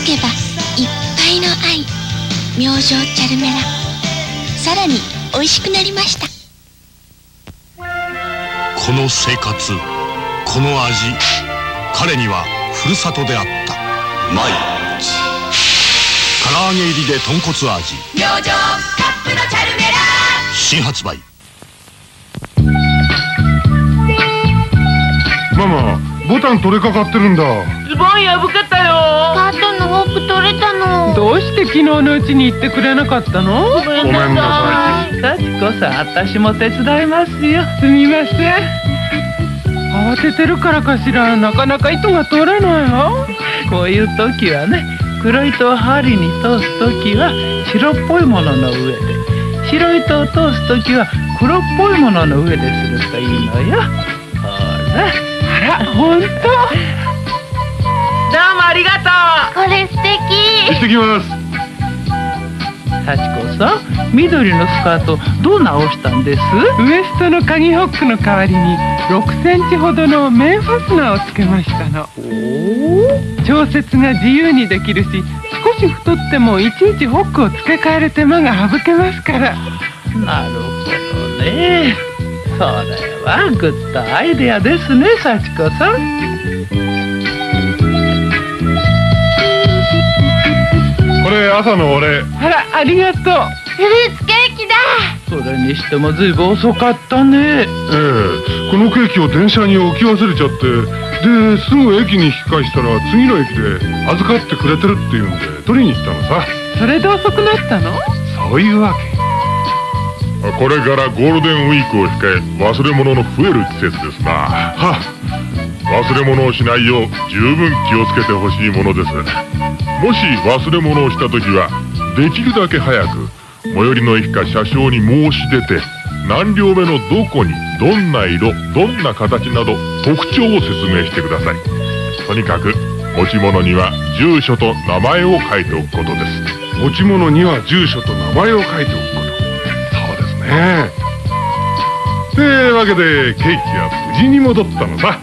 しけばいっぱいの愛。明星チャルメラ。さらに美味しくなりました。この生活この味彼にはふるさとであった。毎日。唐揚げ入りで豚骨味。明星カップのチャルメラ。新発売。ママボタン取れかかってるんだ。ズボン破けたよ。カートのホーク取れたの。どうして昨日のうちに言ってくれなかったの？ごごめんなさ幸子さん私も手伝いますよ。すみません。慌ててるからかしら？なかなか糸が取れないわこういう時はね黒い糸を針に通す時は白っぽいものの上で。白い糸を通す時は黒っぽいものの上でするといいのよ本当？どうもありがとう。これ素敵。行ってきます。幸子さん緑のスカートどう直したんです？ウエストの鍵ホックの代わりに6センチほどの面ファスナーをつけましたの。調節が自由にできるし少し太ってもいちいちホックを付け替える手間が省けますから。なるほどね。それはグッドアイデアですね幸子さん。これ朝のお礼あらありがとう。フルーツケーキだ。それにしてもずいぶん遅かったね。ええこのケーキを電車に置き忘れちゃって。ですぐ駅に引き返したら次の駅で預かってくれてるっていうんで取りに行ったのさ。それで遅くなったの？そういうわけこれからゴールデンウィークを控え忘れ物の増える季節ですな。は忘れ物をしないよう十分気をつけてほしいものです。もし忘れ物をした時はできるだけ早く最寄りの駅か車掌に申し出て何両目のどこにどんな色どんな形など特徴を説明してください。とにかく持ち物には住所と名前を書いておくことです。持ち物には住所と名前を書いておく。ね。ってわけでケーキは無事に戻ったのさ。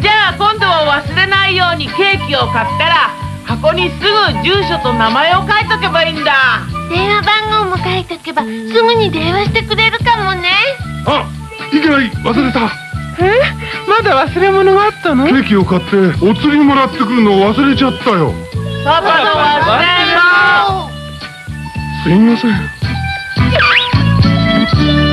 じゃあ今度は忘れないようにケーキを買ったら箱にすぐ住所と名前を書いとけばいいんだ。電話番号も書いとけばすぐに電話してくれるかもね。あいけない忘れた。えまだ忘れ物があったの？ケーキを買ってお釣りもらってくるのを忘れちゃったよ。パパの忘れすいません Thank you.